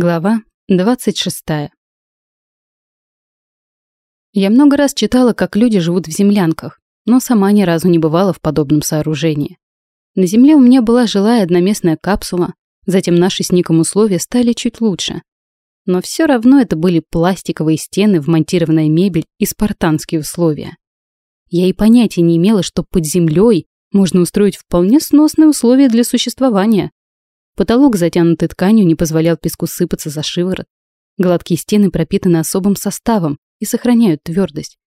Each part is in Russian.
Глава 26. Я много раз читала, как люди живут в землянках, но сама ни разу не бывала в подобном сооружении. На земле у меня была жилая одноместная капсула, затем наши с Ником условия стали чуть лучше. Но все равно это были пластиковые стены, вмонтированная мебель и спартанские условия. Я и понятия не имела, что под землей можно устроить вполне сносные условия для существования. Потолок, затянутый тканью, не позволял песку сыпаться за шиворот. Гладкие стены пропитаны особым составом и сохраняют твердость.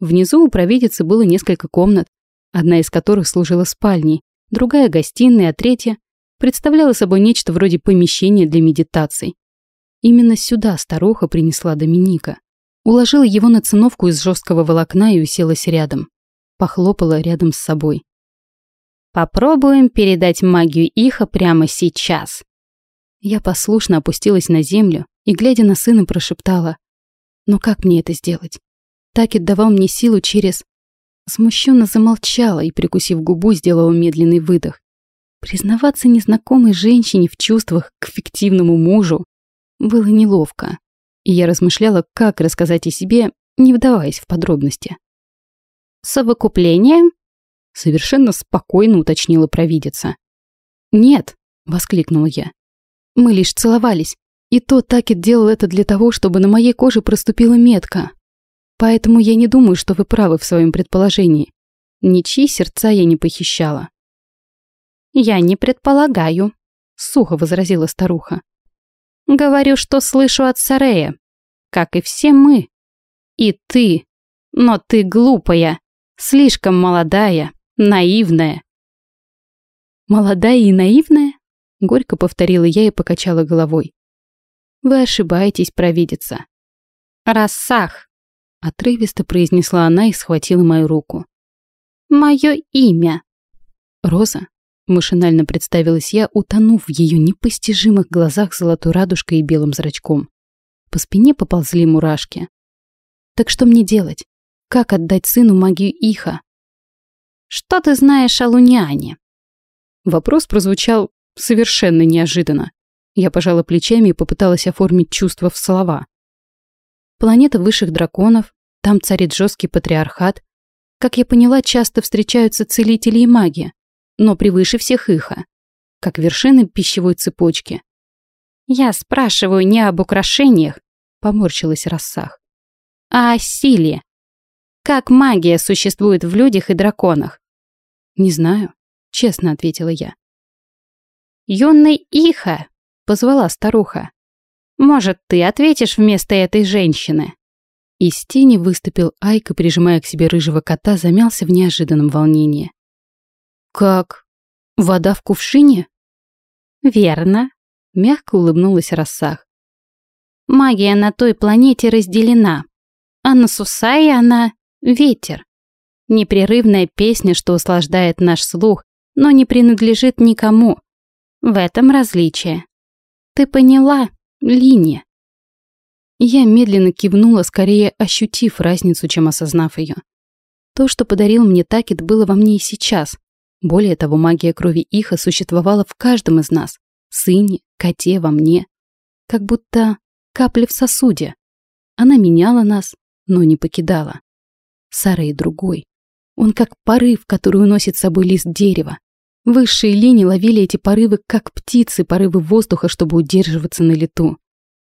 Внизу у провидицы было несколько комнат, одна из которых служила спальней, другая — гостиной, а третья представляла собой нечто вроде помещения для медитаций. Именно сюда старуха принесла Доминика. Уложила его на циновку из жесткого волокна и уселась рядом. Похлопала рядом с собой. Попробуем передать магию Иха прямо сейчас. Я послушно опустилась на землю и, глядя на сына, прошептала. Но как мне это сделать? Такет давал мне силу через... Смущенно замолчала и, прикусив губу, сделала медленный выдох. Признаваться незнакомой женщине в чувствах к фиктивному мужу было неловко, и я размышляла, как рассказать о себе, не вдаваясь в подробности. «Совокупление?» Совершенно спокойно уточнила провидица. «Нет», — воскликнула я. «Мы лишь целовались. И то Такет делал это для того, чтобы на моей коже проступила метка. Поэтому я не думаю, что вы правы в своем предположении. Ничьи сердца я не похищала». «Я не предполагаю», — сухо возразила старуха. «Говорю, что слышу от Сарея, как и все мы. И ты, но ты глупая, слишком молодая, наивная». «Молодая и наивная?» — горько повторила я и покачала головой. «Вы ошибаетесь, провидица». «Рассах», — отрывисто произнесла она и схватила мою руку. «Мое имя». «Роза», — машинально представилась я, утонув в ее непостижимых глазах золотой радужкой и белым зрачком. По спине поползли мурашки. «Так что мне делать? Как отдать сыну магию Иха?» Что ты знаешь о Луниане?» Вопрос прозвучал совершенно неожиданно. Я пожала плечами и попыталась оформить чувства в слова. Планета высших драконов, там царит жесткий патриархат. Как я поняла, часто встречаются целители и маги, но превыше всех иха, как вершины пищевой цепочки. «Я спрашиваю не об украшениях», — поморщилась Рассах, «а о силе. Как магия существует в людях и драконах? «Не знаю», — честно ответила я. «Юный Иха», — позвала старуха. «Может, ты ответишь вместо этой женщины?» Из тени выступил Айка, прижимая к себе рыжего кота, замялся в неожиданном волнении. «Как? Вода в кувшине?» «Верно», — мягко улыбнулась Рассах. «Магия на той планете разделена, а на Сусае она — ветер. Непрерывная песня, что услаждает наш слух, но не принадлежит никому. В этом различие. Ты поняла, Линия? Я медленно кивнула, скорее ощутив разницу, чем осознав ее. То, что подарил мне Такет, было во мне и сейчас. Более того, магия крови Иха существовала в каждом из нас. Сыне, коте, во мне. Как будто капля в сосуде. Она меняла нас, но не покидала. Сара и другой. Он как порыв, который уносит с собой лист дерева. Высшие линии ловили эти порывы, как птицы, порывы воздуха, чтобы удерживаться на лету.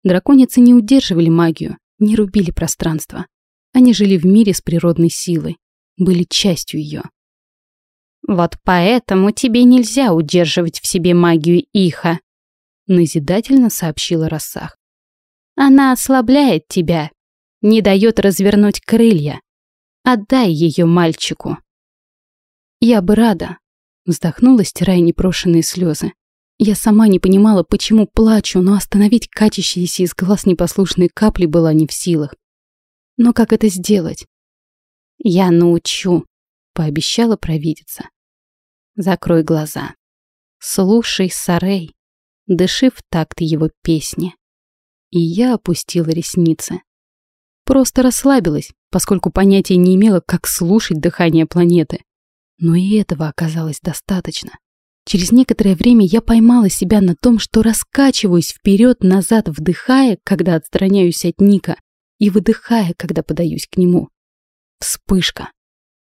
Драконицы не удерживали магию, не рубили пространство. Они жили в мире с природной силой, были частью ее. «Вот поэтому тебе нельзя удерживать в себе магию Иха», назидательно сообщила Рассах. «Она ослабляет тебя, не дает развернуть крылья, Отдай ее мальчику. Я бы рада, вздохнула, стирая непрошенные слезы. Я сама не понимала, почему плачу, но остановить катящиеся из глаз непослушные капли была не в силах. Но как это сделать? Я научу, пообещала провидица. Закрой глаза. Слушай Сарей, дыши в такт его песни. И я опустила ресницы. Просто расслабилась, поскольку понятия не имела, как слушать дыхание планеты. Но и этого оказалось достаточно. Через некоторое время я поймала себя на том, что раскачиваюсь вперед-назад, вдыхая, когда отстраняюсь от Ника, и выдыхая, когда подаюсь к нему. Вспышка.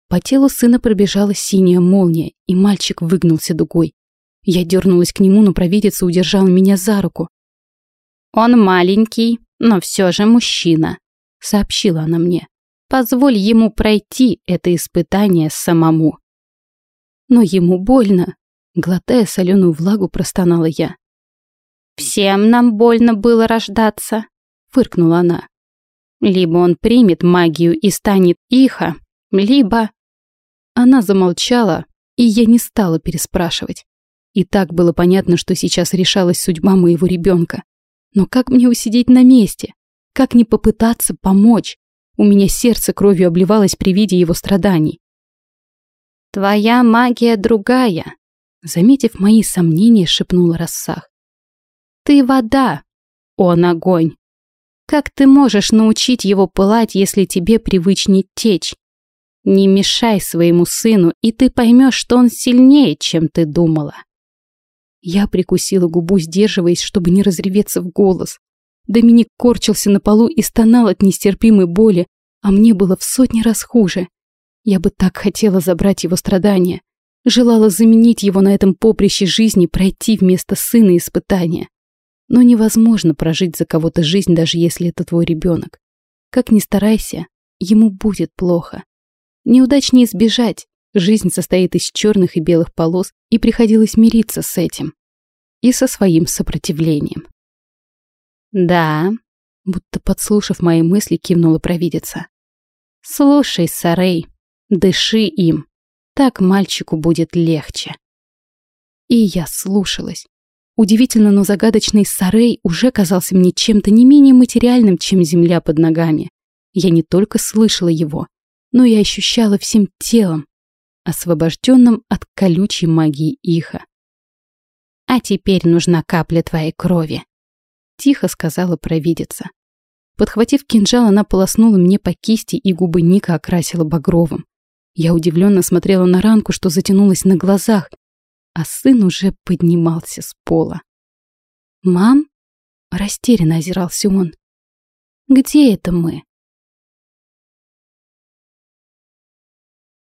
По телу сына пробежала синяя молния, и мальчик выгнулся дугой. Я дернулась к нему, но провидица удержала меня за руку. «Он маленький, но все же мужчина», — сообщила она мне. «Позволь ему пройти это испытание самому». «Но ему больно», — глотая соленую влагу, простонала я. «Всем нам больно было рождаться», — фыркнула она. «Либо он примет магию и станет Иха, либо...» Она замолчала, и я не стала переспрашивать. И так было понятно, что сейчас решалась судьба моего ребенка. Но как мне усидеть на месте? Как не попытаться помочь? У меня сердце кровью обливалось при виде его страданий. «Твоя магия другая», — заметив мои сомнения, шепнула Рассах. «Ты вода, он огонь. Как ты можешь научить его пылать, если тебе привычнее течь? Не мешай своему сыну, и ты поймешь, что он сильнее, чем ты думала. Я прикусила губу, сдерживаясь, чтобы не разреветься в голос. Доминик корчился на полу и стонал от нестерпимой боли, а мне было в сотни раз хуже. Я бы так хотела забрать его страдания. Желала заменить его на этом поприще жизни, пройти вместо сына испытания. Но невозможно прожить за кого-то жизнь, даже если это твой ребенок. Как ни старайся, ему будет плохо. Неудач не избежать. Жизнь состоит из черных и белых полос, и приходилось мириться с этим. И со своим сопротивлением. «Да», будто подслушав мои мысли, кивнула провидица. «Слушай, Сарей, дыши им. Так мальчику будет легче». И я слушалась. Удивительно, но загадочный Сарей уже казался мне чем-то не менее материальным, чем земля под ногами. Я не только слышала его, но и ощущала всем телом, освобожденным от колючей магии Иха. «А теперь нужна капля твоей крови», — тихо сказала провидица. Подхватив кинжал, она полоснула мне по кисти, и губы Ника окрасила багровым. Я удивленно смотрела на ранку, что затянулась на глазах, а сын уже поднимался с пола. «Мам?» — растерянно озирался он. «Где это мы?»